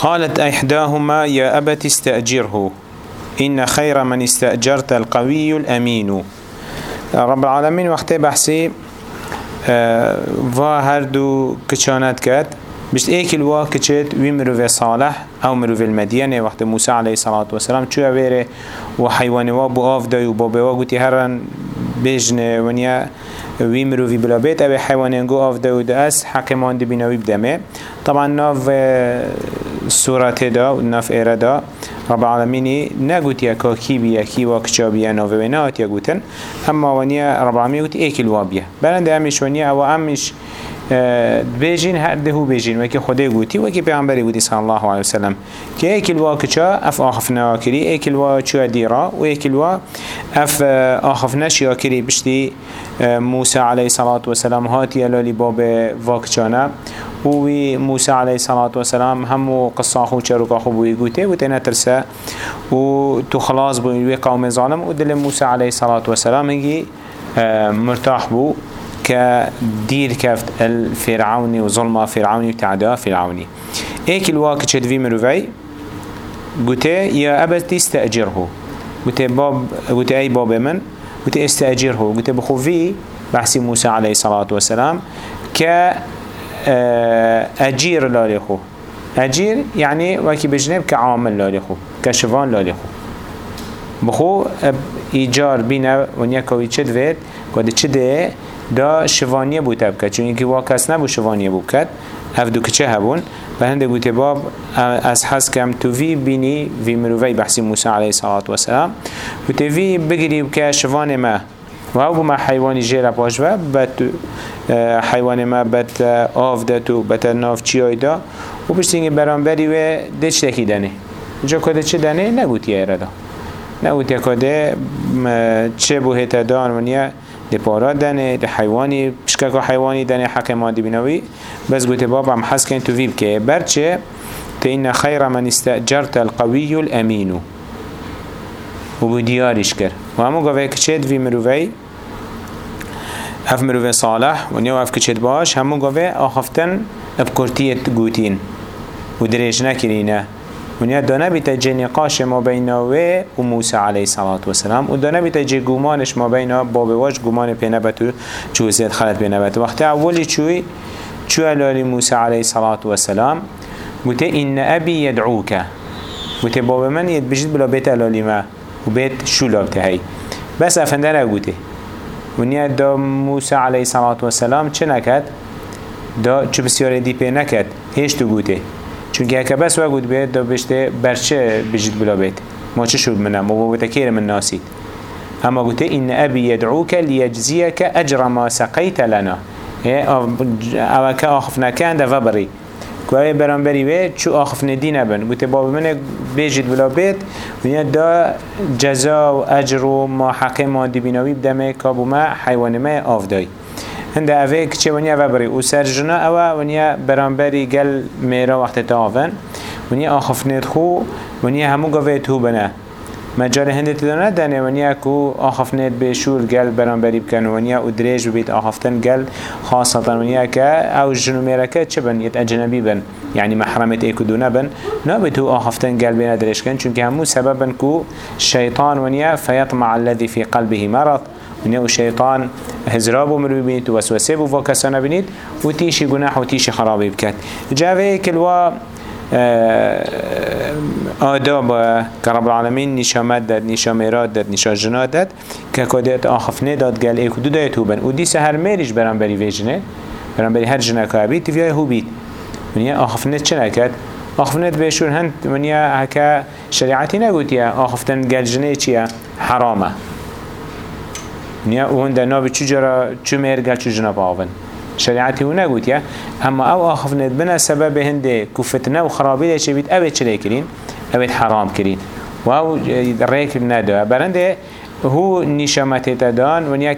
قالت إحداهما يا أبت استأجره إن خير من استأجرت القوي الأمين. رب العالمين وقت بحثي و هر دو کچانت کرد. بشت ایک الوا کچت وی مروف صالح أو مروف المدینه. وقت موسی علیه الصلاة والسلام چو اویره و حیوان وا بو آف دای و بابه وا گوتی هرن بجنه ونیا وی مروفی بلا بیت أو حیوان انگو آف دای و دا مانده بیناوی بدمه. طبعا ناف سورة دا و ناف ایره دا. رب العالمين نقول يا كاكي بيا كي واكشا بيا نوفينات يا قوتن أما ونيا رب العالمين قلت إيك الوابيا بلند أمش ونيا أو أمش بيجين هرده بيجين وكي خده قوتي وكي پیغمبری قوتي صلى الله عليه وسلم. كي ايك الواكشا اف آخفنا كري ايك الواكشا ديرا وايك الوا اف آخفنا شيا كري بشتي موسى عليه الصلاة والسلام هاتي لالي باب واكشانا وی موسی علیه الصلاة والسلام همو قصه خو چروکا خو بوی گوته و تینا ترسه و تو خلاص بوی قوم ظالم و دل موسی علیه الصلاة والسلام هنگی مرتاح بو كدير كفت الفرعوني وظلم فرعوني وتعداء فرعوني ايك الواقع تشدفي مروفي قلت يا أبت استأجره قلت باب قلت أي باب من قلت استأجره قلت بخوفي بحسي موسى عليه الصلاة والسلام اجیر لالی خو اجیر یعنی وکی بجنب که عامل لالی خو کشوان لالی خو بخو ایجار بینه و نیکوی چد وید گوده چه ده دا شوانیه بوده بکد چون اینکه واکس نبو شوانیه بکد اف دو که هبون؟ و هنده باب از حس کم تو وی بینی وی مرووی بحثی موسی علیه السلام گوته وی بگیری که شوان ما و او ما حیوانی جیر پاش و بد حیوان ما بد آف تو بد ناف چی های دا. و اینگه برانبری و دچ تکی دنه جا کده چه دنه نگوتی ایره نگوتی کده چه بو هتا دان ونیا ده پارا دنه ده حیوانی پشکک حیوانی دنه حق مادی بینوی بس گوته بابا هم حس کن تو ویب که برچه تین خیر من استأجرت القوی الامینو و بو دیارش کر و همو گوه کچید وی مروی اف مروی صالح و نیو اف کچید باش. همو گوه آخفتن بکرتیت گوتین. و دریش نکرینه. ونیا دانه بیت جه نقاش ما بین و موسی علیه الصلاة والسلام و دانه بیت جه گومانش ما بین باب واج گومان پینبت و چوزیت خلط پینبت وقتی اولی چوی چو الالی موسی علیه الصلاة والسلام قلت إن أبي يدعوك قلت بابا من يتبجد بلا بيت ألالی ما و بيت شو لابتهي بس أفندنا قلت ونیا دا موسی علیه الصلاة والسلام چه نکد؟ دا چو بسیار دی پی نکد هیچ تو گوته چونکه اگه بس وقت بید دا بشته برچه بجید بلا بید ما چه شد منم؟ و بتكير من ناسید. اما قلت إن أبي يدعوك ليجزيك أجر ما سقيت لنا. او که آخف نکن ده وبری که برام بری وی چو آخف ندی نبن. قلت باب من بیجید بلا بید. ونیا دا جزا و اجر و ما حقه ما دی بیناوی بدمه کابو ما حیوان ما آفدای. هنده اوه کچه ونیا و بری. او سر جنا اوه ونیا برانبری گل میرا وقت تاون ونیا آخفنید خو ونیا همو گوه تو بنه. مجال هنده تدانه دانه ونیا کو آخفنید به شور گل برانبری بکن ونیا أو دریج بید آخفتن گل خاصتا ونیا که أو جنو میرا که چه بن؟ یت اجنبی بن. يعني محرمت ايكو دونه بن. نابتو آخفتن قلب بين درش كن چونك همو سببا كو شيطان ونيا فيطمع الذي في قلبه مرض. ونیا و شیطان هزرابو مروی بینید و وسوسه بو وکسانه بینید و تیشی گناح و تیشی خرابی بکد. جاوه کلوا آداب که رب العالمین نشامت داد نشامیرات داد نشاجنات داد که کدیت آخفنه داد گل ایک دو دایت هوبن و دیسه هر میریش برام بری ویجنه برام بری هر جنه که بید تیویای هو بید ونیا آخفنه چه نکد آخفنه بشور هند ونیا هکا شریعتی نگوتیه آخفتن گل جنه چیه حرامه. نیا اون در ناب چو جرا چو مرگل چو آون شریعتی أو نگوت یا؟ اما أو آخفنت بنا سبب هنده کفتنه و خرابی ده چه بید اوید چلی کرین؟ اوید حرام کرین. و أو ریک نده. برنده هو نشامت تدان و نیا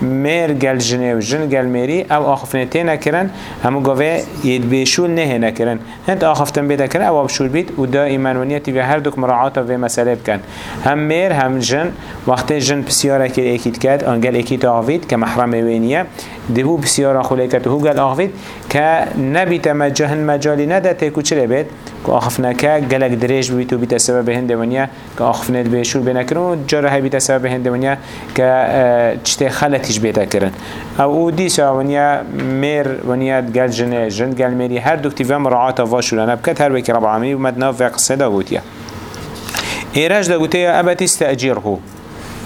میر گل جنه و جن گل میری أو آخفتنه نکرن همو گوه ید بیشول نه نکرن. هند آخفتن بیده کرن أو بشول بید و دا ایمانونیتی و هر دوک مراعات و مسئله بکن. هم میر هم جن وقت جن بسیاره که ایکید کد آنگل ایکید آوید که محرم وینیه. دهو بسیاره خوله کد هو گل آوید که نبی تمجهن مجالی نده تکو چره بید که آخفنا که گلک دریج بید و بیت سبب هنده ونیا که آخفنت به شور بینه کرن جاره های بیت سبب هنده ونیا که چته خلطیش بیتا کرن أو دیسا ونیا میر ونیا گل جنه جن گل میری هر دو کتیوه مراعات واشورانه بکت هر وکی رب العالمین و مدناف و قصه دا گوتیا ایراج دا گوتیا ابت استأجیره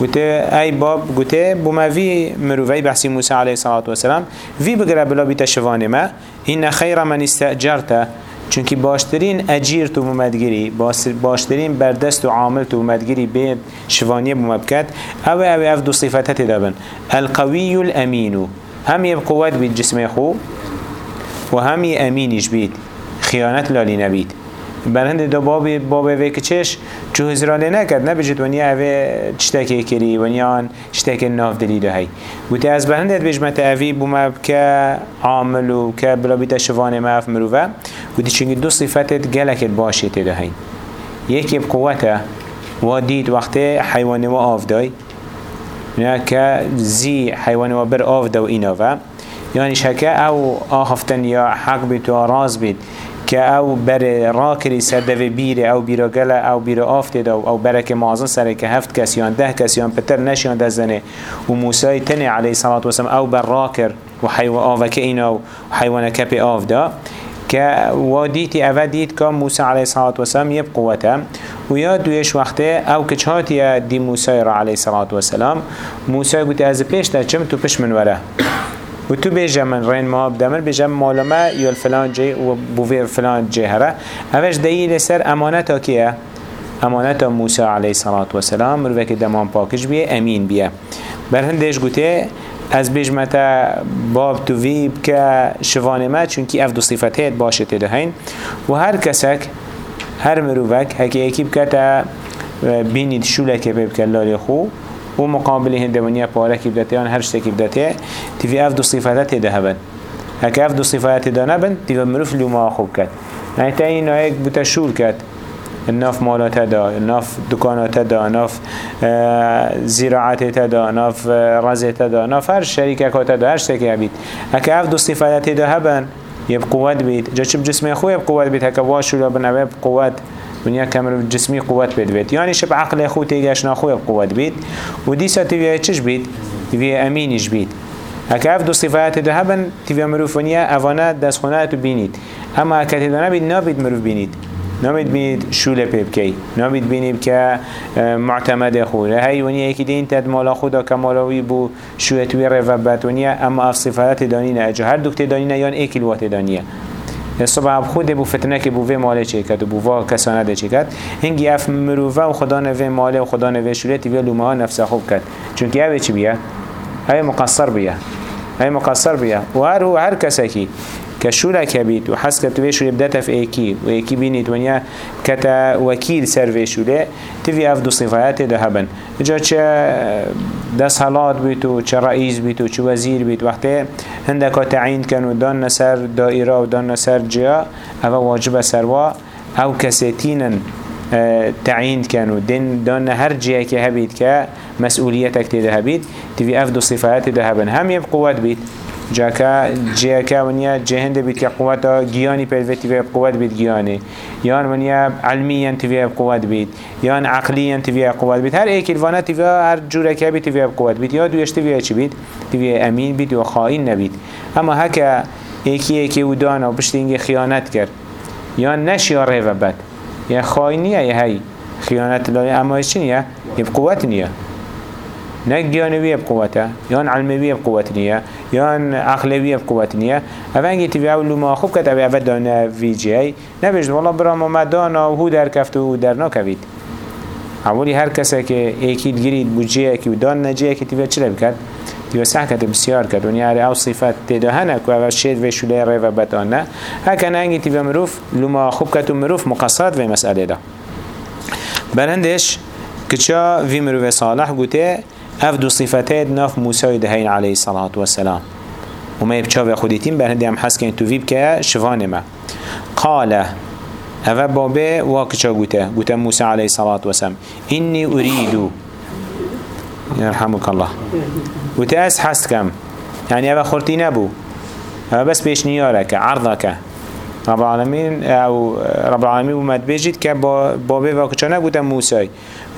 گوته ای باب گوته بوموی مروفی بحثی موسی علیه الصلاة والسلام وی بگره بلا بیت شوانه ما این خیر من استأجرته چونکی باشترین اجیر تو بومدگیری باشترین بردست و عامل تو بومدگیری به شوانیه بومبکت أو أو اف دو صفتت دابن القوی الامینو همی بقوت بید جسم خو و همی امینش بید خیانت لالی نبید برهند دو باب باب وی کچش چو هزرانه نکرد نبجد ونیا اوه چتاکی کری ونیا چتاکی ناف دلیده هی بوتی از برهند بجمت اوی بوما که عامل و که بلا بیتا شوانه ماف مروفه بوتی چنگی دو صفتت گلکت باشی تیده هی یکی بقوته و دید وقت حیوانه و آف دای که زی حیوانه و بر آف دو اینا و یعنی شکه أو آخفتن یا حق بیت و راز بیت که أو بر راکری سردوی بیره أو بیرا أو بیرا آفته دا أو برک معظم سره که هفت کسیان ده کسیان پتر نشیان دزنه و موسی تنه علیه صلاة و سلام أو بر راکر و حیوان آوکه اینا و حیوان کپ آف دا. که ودیتی اول دید که موسی علیه صلاة و سلام یب قوته. و یا دویش وقته أو کچهاتی دی موسی را علیه صلاة و سلام موسی گوته از پیش تا چم تو پش من وره و تو بیجه من رین ما بدمر بیجه مال ما یا فلان جی و بوفیر فلان جی هره اوش سر امانتا کیه؟ امانتا موسی علیه صلاة و سلام مروه که دمان پاکش بیه امین بیه بر هندش گوته از بیجمتا باب تو ویب که شوانه ما چونکی اف دو صفتهت باشه تدهین و هر کسک هر مروفک هکی یکی بکتا بینید شوله که ببکر خو و مقابل هندوانيا پاره کی بدته آن هر شتکی بدته تیوی اف دو صفات ده هبن هک اف دو صفات ده نبن تیوی مروف لما خوب کد يعني تا این ایک بوتا شور کد الناف مالات دا الناف دکانات دا الناف زراعت دا الناف رزت دا الناف هر شرکات دا هر شتکی هبید هک اف دو صفات ده هبن يب قوات بيت جا چب جسمي خوي يب قوات بيت هكا واشو لابن أبي قوات ونیا کمر جسمی قوت بید. بید یعنی شب عقل خود تیگش نخوی قوت بید. و دیسا تیوی چش بید؟ تیوی امینش بید. هکه اف دو صفات ده هبن تیوی مروفونیا اوانه دست خونه تو بینید. اما هکه تیوی نبید نبید مروف بینید. نامید بینید شوله پیب کی. نامید بینید که معتمد خوره. هی ونیا یکی دین تد مالا خدا که مالاوی بو شوه توی رفبت ونیا اما اف صفات دانینه. اجا هر دکت دانینه یان ایکل وات دانیه. صبح خود بو فتنه که بو وی ماله چه کرد و بو وا کسانه ده چه کرد. هنگی اف و خدا نوی ماله و خدا نوی شوریتی بیا لومه ها نفسه خوب کرد. چونکه اوه چی بیا؟ اوه مقصر بیا اوه مقصر بیا و هر هر کسی که كشولا كبيت وحس كتوي شو يبدأ في ايكي وايكي بينيت ونيا كتا وكيل سر شولا تفي افدو صفات ذهبا جا چه دس حالات بيتو چه رئيس بيتو چه وزير بيت وقتی هندك تعيين كانوا دان سر دائرة ودان سر جا أو واجب سروا أو كسيتينا تعيين كانوا دين دان هر جهة كهبيت كمسؤوليتك تذهبيت تفي افدو صفات ذهبا هم يبقوات بيت جاکا جاکا ونیا جهند بید که قوت گیانی پیدویتی به قوت بید گیانی. یان ونیا علمیان تیوی قوت بید یان عقلیان تیوی قوت بید هر ایک الوانه تیوی هر جوره که بید تیوی قوت بید یا دویش تیوی چی بید تیوی امین بید و خائن نبید اما هکا ایکی ایکی و دانا و پشت اینگه خیانت کرد. یا نشیا ریو بد. یا خائنیه یا هی. خیانت لای اما چی نیه؟ یه قوت نیه نه گیانوی بقوته یان علموی بقوت نیه یان عقلوی بقوت نیه. اوانگی تیوی اولو ما خوب کت اوی اول دانه وی جی نبیشت والله برام آمد دانا و هو در کفت و در اولی هر کسی که ایکی گرید بو که دان نجیه که تیوی چرا بکرد تیوی سحکت بسیار کرد. ونیا اره او صفت تیده هنه که اول شید و شوله ری و بتانه. هکن انگی تیوی مروف لما خوب کت و مروف مقصد و مسئله ده برندش کچا وی مروف صالح گوته اف دو صفتات ناف موسى دهين عليه الصلاة والسلام وما يبتشاف خوديتين بهندي هم حس كين توفيب كا شفان ما. قال اف بابه واكشا قوته قوته موسى عليه الصلاة والسلام إني أريد يرحمك الله. قوته أس حست كم يعني اف خورتي نبو. بس بيش نيارك عرضك رب العالمين أو رب العالمين ومد بيجيت كبابي واكچانا قلت موسى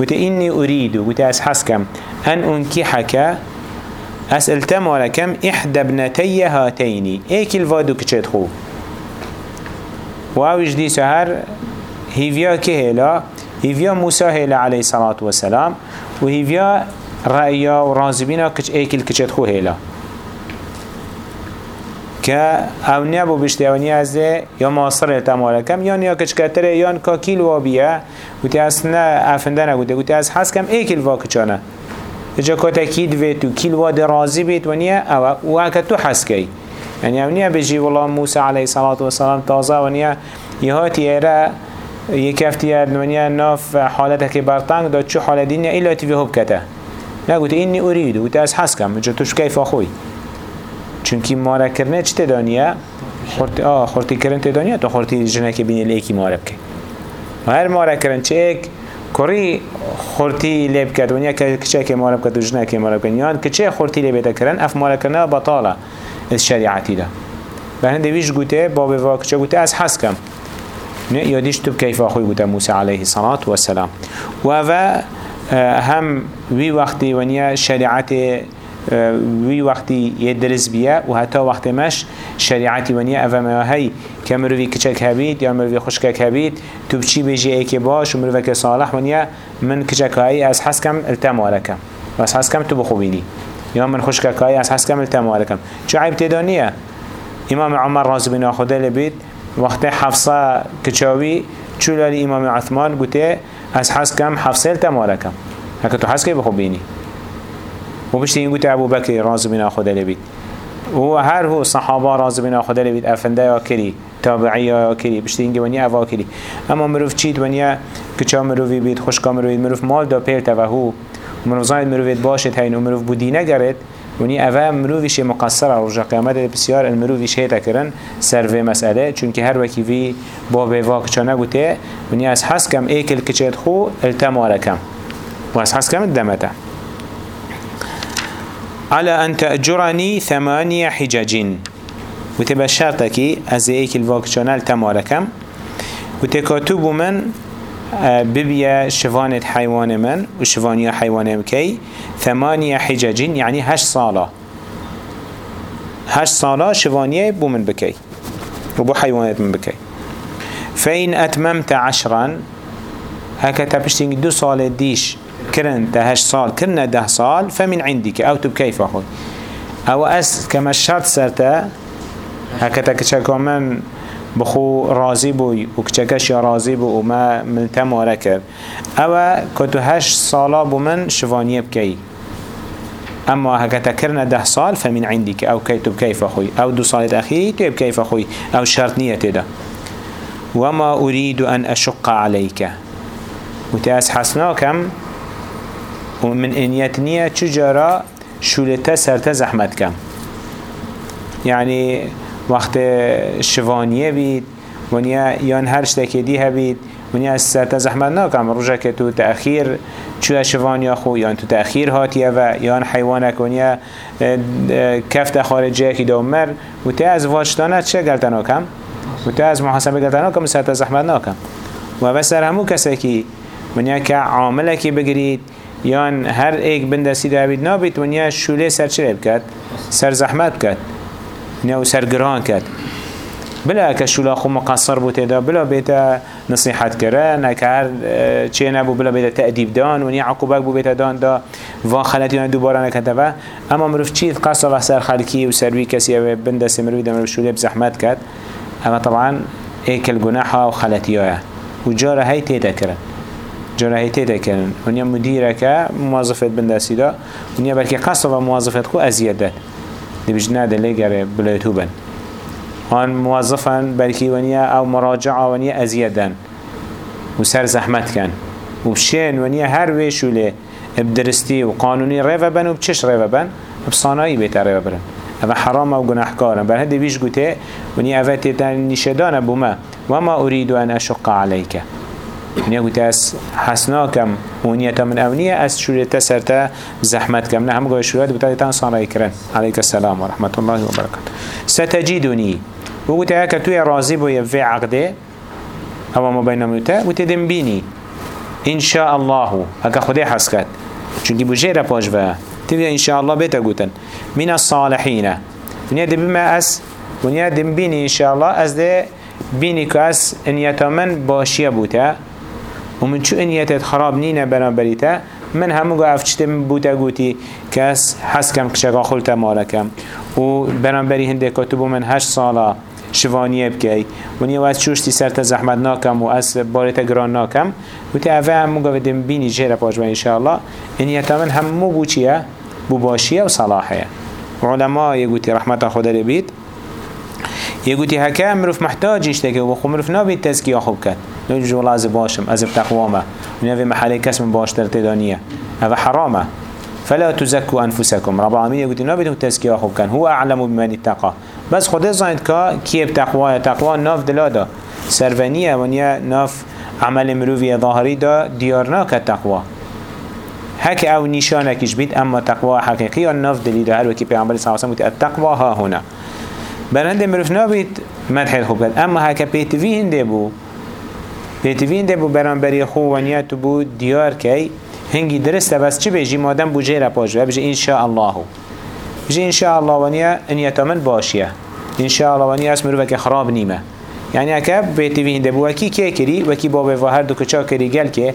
قلت إني أريد قلت أسحسكم أن أنكحك. أسألت مالكم إحدى ابنتي هاتين. إيك الفادو كچت خو؟ وأوش سهر؟ هيفيا كهلا هيفيا موسى هلا عليه الصلاة والسلام. وهيفيا رأيا ورازبينا كچ إيك الكچت خو هلا که أو نبو بشتی أو نیازه یا ماصر التمال کم یا نیا کچکتره یا کا کیل وابیه گوتی از نه افنده نگوته گوتی از حس کم ای کیل واکچانه اجا کتا کید وی تو کیل واد رازی بیت و نیا أو و تو حس کی يعني اونيا بيجي والله موسى عليه الصلاة والسلام تازا ونيا يهاتي ايرا يكفتي ونيا ناف حالتك برطانك دا چو حالة دينيا إلا تفي هب كتا لا قلت إني أريد قلت أس حسكم جا توش كيف أخوي چونکی ماره کرنه چه دانیه؟ خورتی آه کرن ته دانیه تو خورتی جنه که بینی لیکی ماره بکن و هر ماره کرن چه ایک کری خورتی لیب کرد. ونیا کچه که ماره بکد و جنه که ماره بکن یان کچه خورتی لیب کرن اف ماره کرنه بطاله از شریعتی ده به هنده ویش گوته باب واکچه گوته؟ از حس کم. یادیش تو کیف آخوی گوته موسی علیه الصلاة والسلام و و هم وی وقتی ونیا شریعت وی وقتی یه درس بیه و حتی وقتی مش شریعتی ونیا اوه ما هی که مروی کچک هبید یا مروی خشکک هبید تو بچی بیجی ای که باش و مروی که صالح ونیا من کچک هایی از حس کم التمارکم. و از حس کم تو بخوبینی یا من خشکک هایی از حس کم التمارکم. چو عیب تدانیه امام عمر راز بن آخوده لبید وقتی حفصه کچاوی چو لالی امام عثمان گوته از حس کم حفصه التمارکم. هکه تو حس که بخوبینی. و بشتی این گوته ابو بکر راز بنا خدا لبید و هر هو صحابه راز بنا خدا لبید افنده یا کری تابعی یا کری بشتی این گوانی اوا کری اما مروف چید ونیا کچا مروفی بید خوشکا مروفی مروف مال دا پیر توهو مروف زاید مروفیت باشد هین و مروف بودی ونی اوه مروفیش مقصر رجا قیامت بسیار المروفیش هیتا کرن سر و مسئله. چونکه هر وکی وی با بیواک چا نگوته ونی از حس کم ایکل کچید خو التمارکم. و از حس کم الدمته على أن تأجرني ثمانية حجاج وتبقى شرطك أزيك الفاكشنال تماركم وتكاتب من ببيا شفانة حيوان من وشفانية حيوان مكي ثمانية حجاج يعني هش صالة. هش صالة شفانية بو من بكي وبو حيوانات من بكي. فإن أتممت عشرا هكا تبشتين دو صالة ديش. كرن دهش سال كرن ده سال فمن عندك. أو تب كيف أخذ أو أس كما الشرط سرتا هكذا كشكا من بخو راضي بوي وكشكش يا راضي بو وما ملتم وركر أو كتو هش سالا بو من شفانية بكي أما هكذا كرنا ده سال فمن عندك. أو كيتب كيف أخوي أو دو صالة أخي تب كيف أخوي أو شرط نية ده. وما أريد أن أشق عليك. وتأس حسناكم ومن انيت نية چجارا شولتا سرتا زحمت کم. يعني وقت شوانیه بید. ونیا یان هر شتکی دی هبید ونیا سرتا زحمت ناکم. روژه که تو تأخیر چو شوانیا خو یان تو تأخیر هاتیه و یان حیوانک ونیا کفت خارجه که دومر و تا از واجتانت چه گلتا ناکم؟ و تا از محاسبه گلتا ناکم سرتا زحمت ناکم. و بس همو کسی که ونیا که عامله که بگرید یان هر ایک بنده سیده بید نابید ونیا شوله سر چه بکد؟ سر زحمت بکد نیا سر گران کد بلا که شوله خو مقصر بوده دا بلا بیتا نصیحت کرن که هر چه نبو بلا بیتا تأدیب دان ونیا عقوبه بو بیتا دان دا و خلطی یان دوباره و اما مروف چیز قصه و سر خلکی و سروی کسی أو بنده سمروی دا مروف شوله بزحمت کد اما طبعا ایک الگناحه و خلطی ها و جاره های تیده کرن تكرن ونيا مديرك موظفة بندسي دا ونيا بلكي قصة موظفة خو أزياد داد دي بجنا ده ليجر بلايتوبن هان موظفا بلكي ونيا أو مراجعة ونيا أزياد دان وسر زحمت كان وبشين ونيا هر ويشو لي بدرستي وقانوني ريفا بن وبتشش ريفا بن بصانعي بيتا ريفا بن هذا حرام أو گناهكارا بل هذا بيش قوتي وني افتتان نشدان بما وما اريد ان اشق عليك؟ نیا گوتی از حسناکم ونيتا من أونية أس شوريتا سرتا زحمت كم نهم قوي شوريت بتاعي تان صار يكرن عليك السلام ورحمة الله وبركاته ستجدني وقلت هكا توي راضي بو يفي عقده أو ما بين ميتا وتدم بيني إن شاء الله هكا خدي حسكت چونكي بجيرا باجوا تبي إن شاء الله بيتا قوتن من الصالحين ونيا بما أس ونيا دم بيني إن شاء الله أس ده بيني كاس إن يتمن باشيا بوتا ومن شو إن يتت خراب نينا برانبريتا من همو قا افتشتم بوتا قوتي كاس حسكم كشاقا خلتا مالكم و برانبري هنده كتبو من هش صالا شوانیه بکی. و نیو از چوشتی سرت زحمت ناکم و از بارت گران ناکم. و تی اوه همو گویدیم بینی جهر پاش با انشاءالله. این یتامن همو بو چیه؟ بو باشیه و صلاحیه علماء یگوتی رحمت خدا بید يقولي هكا مروف محتاج يشتكي وخو مروف نابي تزكية خوب كات نوجه والله از باشم از بتقوامه ونبي محلي كسم باشتر تدانية هذا حرامه فلا تزكوا أنفسكم رب العالمين يقول نابي تزكية خوب كان هو أعلم بمن اتقى بس خدا زايد كا كيف تقوى تقوى ناف دلادا سرفانية ونيا ناف عمل مروفي ظاهري دا ديارنا كتقوى هك أو نشانكش بيت اما تقوى حقيقي الناف دليل هر وكي پیغمبر صلى الله عليه التقوى ها هنا برند مروف نابید مدح خوب کرد اما هکا پیتوی هنده بو پیتوی هنده بو برانبری خو ونیت بو دیار کی؟ هنگی درسته بس چه بیجی مادم بو جیره پاش و بجی انشاءالله. بجی انشاءالله ونیا انیتا من باشیه. انشاءالله ونیا اسم مروف که خراب نیمه. يعني اكا بيتي هنده بو. وكي كي كري وكي بابا وهر دو كچا كري قال كي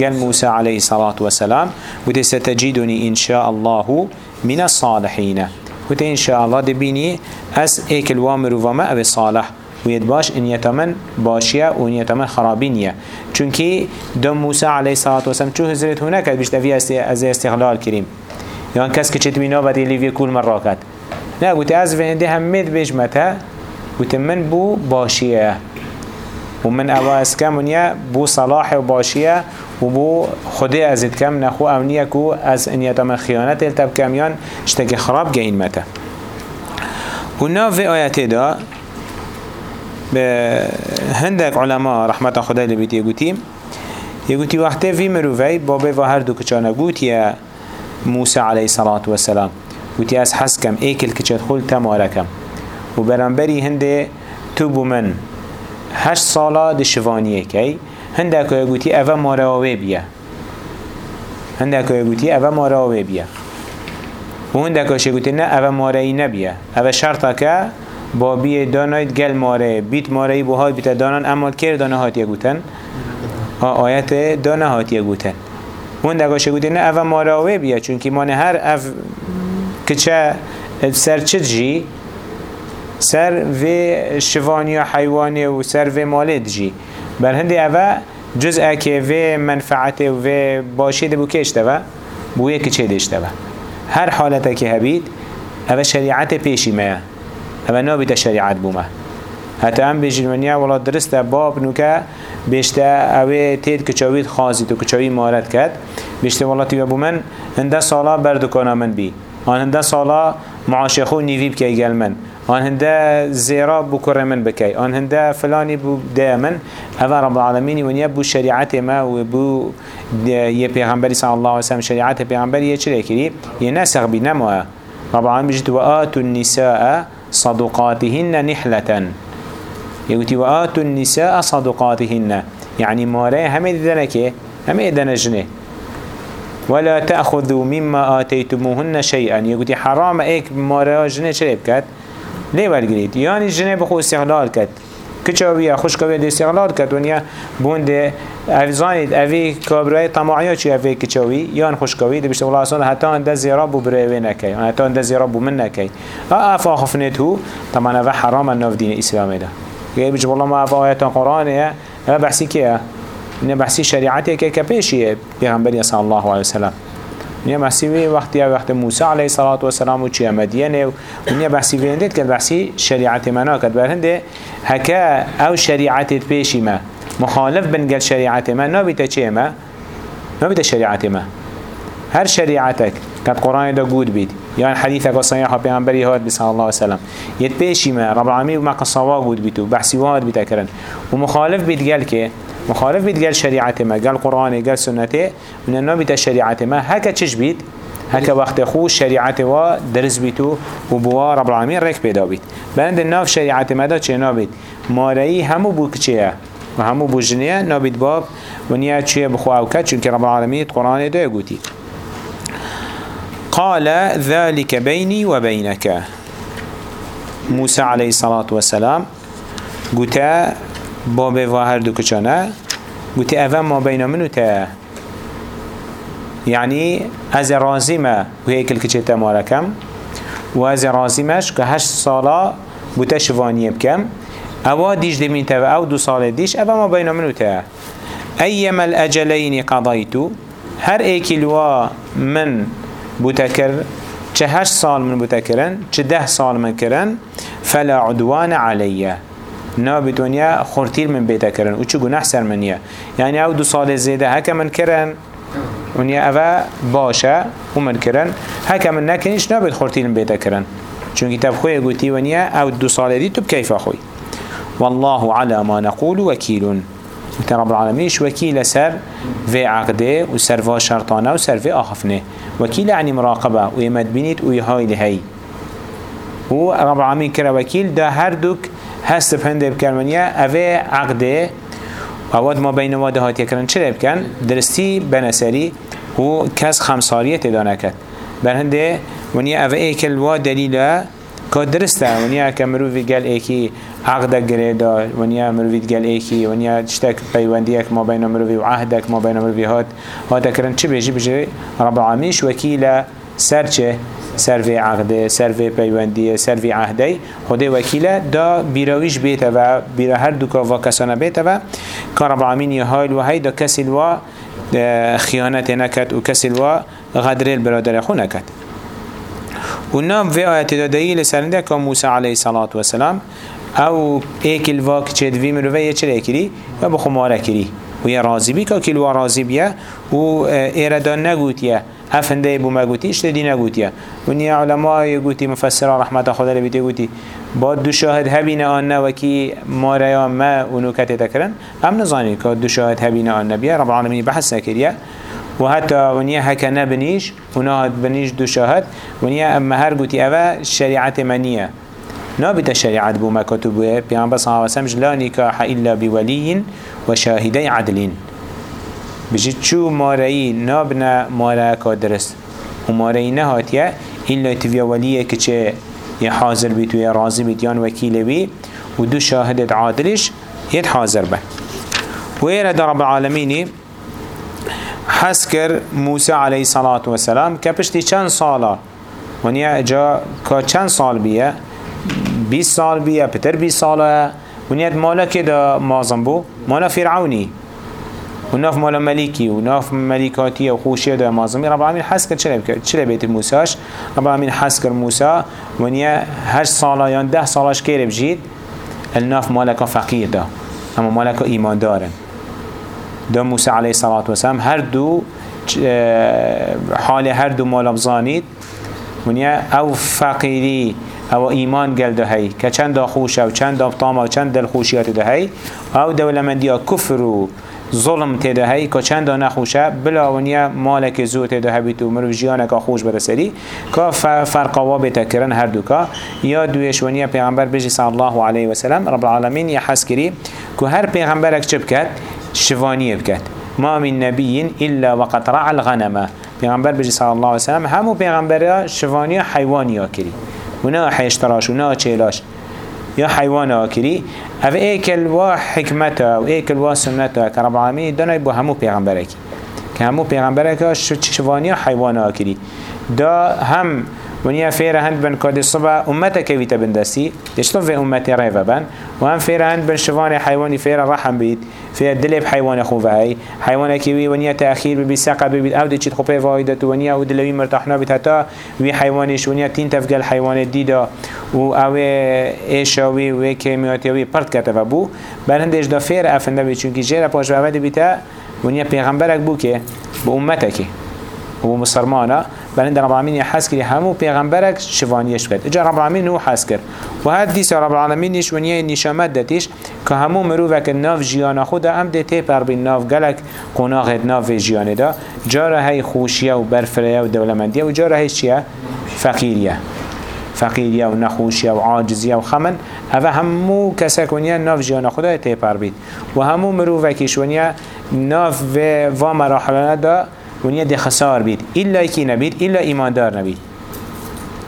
قال موسى عليه الصلاة والسلام وتستجدني إن شاء الله من الصالحين وتي إن شاء الله دبيني أس إيك الوامر وما أبي صالح. ويد باش إن يتمن باشية وإن يتمن خرابينية چونكي دم موسى عليه الصلاة والسلام شو هزرت هناك بيش تفي أزي استغلال كريم يعني كس كچت مينو بدي ليفي كل مرة كات لا قلت أز في عندي هميد بيش متى قلت من بو باشية ومن أواس كامونيا بو صلاح وباشية وبو خدي أزيد كم نخو كو أز إن يتم خيانات التب كميان اشتكي خراب جين متى وناف في آيات دا هندك علماء رحمة خدا اللي بيتي يقولي يقولي وقت في مروفي بابي وهر دو كچانا قوت يا موسى عليه الصلاة والسلام. قوتي أس حسكم ايكل كچت خل تماركم وبرنبري هنده توبو من. هشت سالا دشوانیه کی هنده که گوتی اوه ماراوه بیه. هنده که گوتی اوه ماراوه بیه. و هنده که گوتی نه اوه مارایی نبیه. اوه شرطه که با بیه داناید گل ماره بیت مارایی بوهای بیت دانان اما کر دانه هاتیه گوتن آیت دانه هاتیه گوتن. هنده که گوتی نه اوه ماراوه بیه چونکه مانه هر اف کچه سر چه جی؟ سر و شوانی و حیوانی و سر و مالد جی. بر هندی اوه جزء که و منفعت و باشی دبو که اشتوه بویه که چه دشتوه هر حالت که هبید اوه شریعت پیشی میا اوه نابیت شریعت بومه حتی هم بیجید منیا ولا درسته باب نوکه بیشته اوه تید کچاوید خازید و کچاوی مارد کرد بیشته والا تیوه بومن هنده سالا بردکانا من بی. آن هنده سالا معاشخو نیوی بکی گل من. آن هنده زیرا بکر من بکی آن هنده فلانی بو ده من. اوه رب العالمین ونیا بو شریعت ما و بو یه پیغمبری صلی الله علیه وسلم شریعت پیغمبری یه چرا کری یه نسخ بی نموه رب العالمین بجد و آتو النساء صدقاتهن نحلة. يقولي وآتوا النساء صدقاتهن. يعني مارا همه دنكي همه دنجنه ولا تأخذوا مما آتيتموهن شيئا. يقولي حرام إيك مارا جنه چه بكت ليه ورگرید یعنی جنه بخو استغلال کد کچاویه خوشکاویه دی استغلال کد ونیا بونده افزانید اوی کابرای طماعیا چی اوی کچاوی؟ یان خوشکاوی؟ بشته والله أصلا حتی انده زیرا بو بروی نکی. حتی انده زیرا بو من نکی. آفا خفنت هو طبعا اوه حرام الناف دین اسلام ده یه بجب والله ما آفا آیت قرآنه اوه بحثی که نه بحثی شریعتی که کپیشیه پیغمبری صلی الله علیه وسلم نیا بحثی وی وقتی وقت موسی علیه الصلاة والسلام و چی مدینه و نیا بحثی وی اندید که بحثی شریعت منا کد برهنده هکا أو شریعت پیشی ما مخالف بنگل شریعت ما نابیت چه ما نابیت شریعت ما هر شریعتك كانت قرآن دا قود بيت يعني حديثك وصيحة بيعنبري هاد بصلى الله وسلم يتبيشي ما رب العالمين وما قصوا قود بيتو بحثي واد بيتكرن ومخالف بيت قال كي مخالف بيت قال شريعة ما قال قرآن قال سنته من النوع بيت الشريعة ما. هكا تشش بيت؟ هكا وقت خو شريعة و درس بيتو وبوا رب العالمين ريك بيدا بيت. بند الناف شريعة ما دا چه نابيت ماري همو بو كچه وهمو بو جنيه نابيت باب ونيا چه بخوا أو كت چونك رب العالمين قرآن دا يقوتي قال ذلك بيني وبينك موسى عليه الصلاة والسلام قلت بابي وهر دو كچانه قلت اوه ما بين منو تا يعني از رازمه وهيك الكچه مالكم و از رازمش که هشت سالا بوتا شوانیه بکم. اوا دیش دمین تا أو دو سال دیش اوا ما بین منو تا ايما الاجلين قضيتو هر ايكلوا من بوتكر چه هشت سال من بوتكرن چه ده سال من کرن فلا عدوان عليا نابت ونیا خورتیر من بیتا کرن. و چه گناه سر منیه یعنی أو دو سال زیده هکه من کرن. ونیا اوه باشه و من کرن. من نکنیش نابت خورتیر من بیتا کرن. چون کتاب خوی گوتی ونیا أو دو سال دی تو بکیف خوی. والله على ما نقول وكيل رب العالمين وكيل سر في عقده وسر في شرطانه وسر في آخفنه وكيل يعني مراقبة. ويمد بنيت ويهاي لهي ورب العالمين كرا وكيل ده هردوك هست بهنده بكرمانيا اوه عقده. اواد ما بین واده هاتی کرن چرا بکن؟ درستی بنسری و کس خمساریت دانه کد بر هنده ونیا اوه ایکل وا دلیله که درسته ونیا که مروفی گل ایکی عقده گره دا ونیا مروفی گل ایکی ونیا تشتک پیوندیک ما بین مروفی و عهدک ما بین مروفی هات هاته کرن چه بیجی بیجی رب العالمینش وکیل سر چه؟ سر في عقده سر في پیوندی سر في عهده. خدا وکیله دا بیراویش بیته و بیرا هر دو و کسانه بیته و که رب العالمین یهایل و هی دا کسی الوا خیانت نکد و کسی الوا غدر البرادر خو نکد و نام في آیت دادهی لسرنده که موسی علیه صلاة و سلام أو ایک الواک چید وی مروه یه چرا کری؟ و بخو ماره کری. و یه رازی بی که کلوا رازی بیه و ایردان نگوتیه هفنده بو ما گوتی اشته دی نگوتیه و نیا علماء گوتی مفسر رحمت خدا لبیده گوتی با دو شاهد هبین آن وکی ماریا ما اونو کتی تکرن هم نزانی که دو شاهد هبین آن نبیه رب العالمین بحث نکریه. و حتی ونیا هکا نبنیش اونا بنیش دو شاهد ونیا اما هر گوتی اوه شریعت منیه. نابت شریعت بو پیامبر صلی الله علیه و لا نکاح الا بولی و شاهدی عدلین. بجید چو مارایی نابنا مارا که درست. و مارایی نهاتیه ایلا تیویا ولیه که چه یه حاضر بیت و یه راضی بیت یان وکیل بی و دو شاهدت عادلش ید حاضر به و ایره در رب العالمینی حس کر موسی علیه صلاة و سلام که پشتی چند سالا ونیا جا که چند سال بیه؟ بیس سال بیه پتر بیس ساله. ونیت مالا دا مازم بو. مالا فرعونی. وناف مالا ملكي وناف ملكاتي وخوشي ده مازمي رب العالمين حس كر چلا بيت موساش؟ رب العالمين حس كر موسى ونيا هر سالا يان ده سالاش كير بجيد الناف مالك فقير ده اما مالك ايمان دارن ده موسى عليه الصلاة والسلام هر دو حال هر دو مالا بزانيد ونیا أو فقیری أو ایمان گل ده هی که چند خوشه و چند طامه و چند دل خوشیات ده هی أو دولمندی کفر و ظلم تیده هی که چند نخوشه بلاونیه مالک زو تیده هبیت و مروف جیانه که خوش برسری که فرقوا بتکرن هر دوکا یا دویش ونیه پیغمبر بجی صلی الله علیه وسلم رب العالمین یه حس کری که هر پیغمبرک چه بکد شوانیه بکد ما من نبی إلا وقد رع الغنمه پیغمبر بجی صلی الله علیه وسلم همو پیغمبر شوانیه حیوانی ها کری و نه حیشتراش و نه چیلاش یا حیوان آکری أو ایکل و حکمتا و ایکل و سنتا که رب العالمین همو پیغمبره کی. که همو پیغمبره که شوانی حیوان آکری دا هم ونیا فیر هند بن کاد صبح امتا كويتا بندسي يشتون في امتي ريفا بن. وهم فیر هند بن شوان حيواني فیر رحم بيت فیر دلب حيوان خو فاي حيوان كوي ونیا تأخير ببي ساقة ببي أو چيت خوبه فايدة ونیا أو دلوي مرتاحنا بيت حتى وي حيوانيش ونیا تين تفقل حيوان ديدا و أو ايشاوي و كيمياتيوي پرت كتفا بو. بل هندش دا فیر افنده بي چونكي جيرا پاش وعبد بيتا ونیا پیغمبرك بو که. با امتك و مسلمانا. بلند رب العالمين حس كري همو پیغمبرك شفانيش بكت اجا رب العالمين هو حس كر و هاد ديس رب العالمين نش ونيه نشامت دتيش که همو مروفك الناف جيانا خود ام ده تي پر بين ناف گلك قناغت ناف جيانه دا. جاره هاي خوشيه و برفريه و دولمنديه و جاره هاي چيه فقيريه فقیریه. و نخوشیه و عاجزیه و خمن. اوه همو کسک ونیا ناف جیان خدا تیپر بید. و همو مروفکیش ونیا ناف و مراحلانه دا ونیا دی خسار بید ایلا کی نبید ایلا ایماندار نبید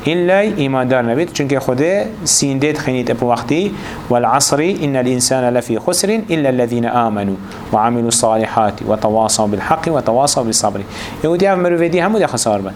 إلا إيمان دار نبيت. چونك خده سيندت خينيت أبو وقتي. والعصر إن الإنسان لفي خسر إلا الذين آمنوا وعملوا الصالحات وتواصوا بالحق وتواصوا بالصبر. يقول أف مروفي دي همو دي خسار بن.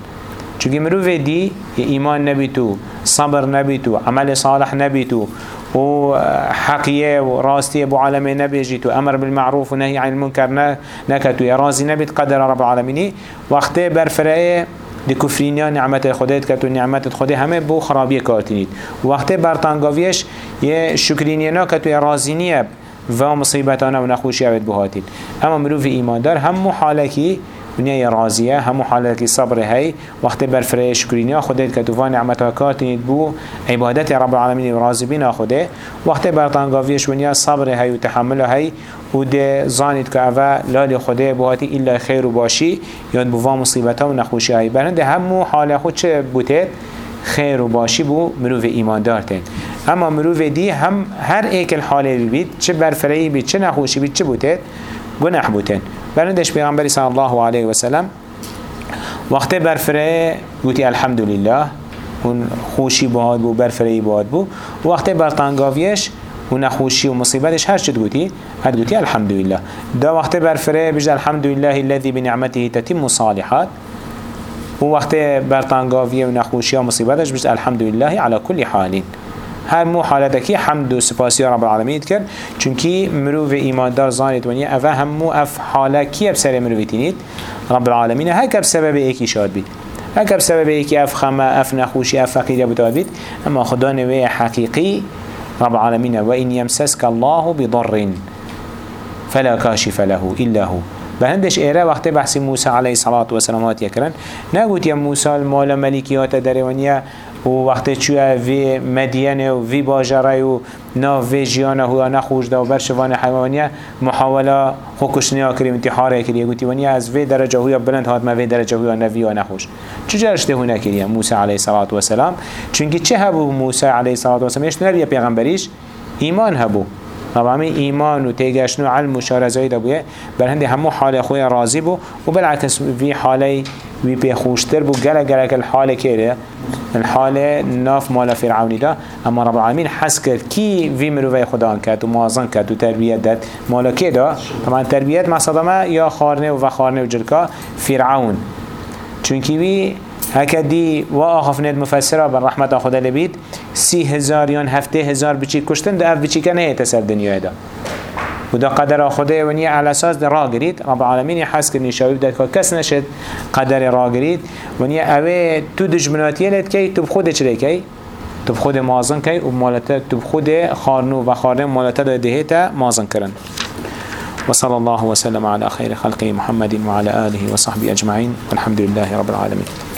چونك مروفي دي إيمان نبيتو صبر نبيتو عمل صالح نبيتو و حقية وراستية ابو عالمي نبيجيتو أمر بالمعروف ونهي عن المنكر نكتو يا رازي نبيت قدر رب العالمين وقته برفرائه دی کفرینیا نعمت خودت کت و نعمت خودت همه بو خرابی کارتینید وقتی برطانگاویش یه شکرینینا کت و رازینیه و مصیبتانا و نخوشی اوید بهاتید اما مروف ایماندار همو حالکی ونیا راضیه همو حالت صبر هی وقت برفره شکرینیا خودت که توفان نعمت کاتنید بو عبادت رب العالمین راضی بینا خوده وقت برطانگاویش ونیا صبر هی و تحمل هی و ده زانید که اوه لالی خوده بواتی ایلا خیر و باشی یاد بوا مصیبت ها و نخوشی هی. برنده همو حال خود چه بوتید؟ خیر و باشی بو مروف ایمان دارتن اما مروف دی هم هر ایک الحاله بید چه برفره بید چه نخوشی بید چه بوتید؟ گناه بوتن برندش پیغمبری صلی الله علیه و سلم وقتی برفره گوتی الحمدلله اون خوشی باد بو برفره باد بو وقتی برطانگاویش و نخوشی و مصیبتش هر چه گوتی هر گوتی الحمدلله دا وقتی برفره بجد الحمدلله الذي بنعمته تتم صالحات و وقتی برطانگاویه و نخوشی و مصیبتش بجد الحمدلله على كل حالین هر مو حالتکی حمد و سپاسی رب العالمین کرد چونکی مروف ایماندار زانید ونیا اوه همو اف حاله کی بسر مروفی تینید؟ رب العالمین. هک بسبب ایکی شاد بید. هک بسبب ایکی اف خمه اف نخوشی اف فقیره بتاد بید اما خدا نوی حقیقی رب العالمین و این یمسسک الله بضر فلا كاشف له إلا هو. بهندش إيرا وقت بحث موسى عليه الصلاة والسلام يكرن نقول يا موسى المال ملكيات دروانيا و وقتی چوه وی مدینه و وی باجره و نا وی جیانه و نخوش دا و برشوان حیوانیه محاوله خوکشنی ها کریم انتحاره کریه. گوتی ونیا از وی درجه هویا بلند هات ما وی درجه هویا نوی و نخوش چجا اشته هونه کریه؟ موسی علیه صلاة و سلام. چونکه چه هبو موسی علیه صلاة و سلام؟ یشت نریه پیغمبریش ایمان هبو. طبعا ایمان و تیگشن و علم و شارزایی دا بویه بر هنده همو حال خوی راضی بو. و بالعکس وی حالی وی پی خوشتر بو. گله گله الحال که الحال ناف مال فرعونی دا. اما رب العالمین حس کرد کی وی مروی خدا کرد و موازن کرد و تربیت داد. مالا که دا؟ طبعا تربیت مصدمه یا خارنه و خارنه و جرکا؟ فرعون. چونکی وی هكا دي وآخف ند مفسره بر رحمت خدا لبید سی هزار یان هفته هزار بچی کشتن ده اف بچی کنه يتسر دنیا دا. و دا قدر خدا ونی على أساس ده را گرید. رب العالمین حس کنی شاویب ده که کس نشد قدر را گرید. ونی اوه تو دجمناتی لد کی؟ تو بخود چره کی؟ تو بخود مازن کی؟ و مالتا تو بخود خارنو و خارن مالتا ده دهتا مازن کرن. وصلى الله وسلم على خير خلقه محمد وعلى آله وصحبه أجمعين والحمد لله رب العالمين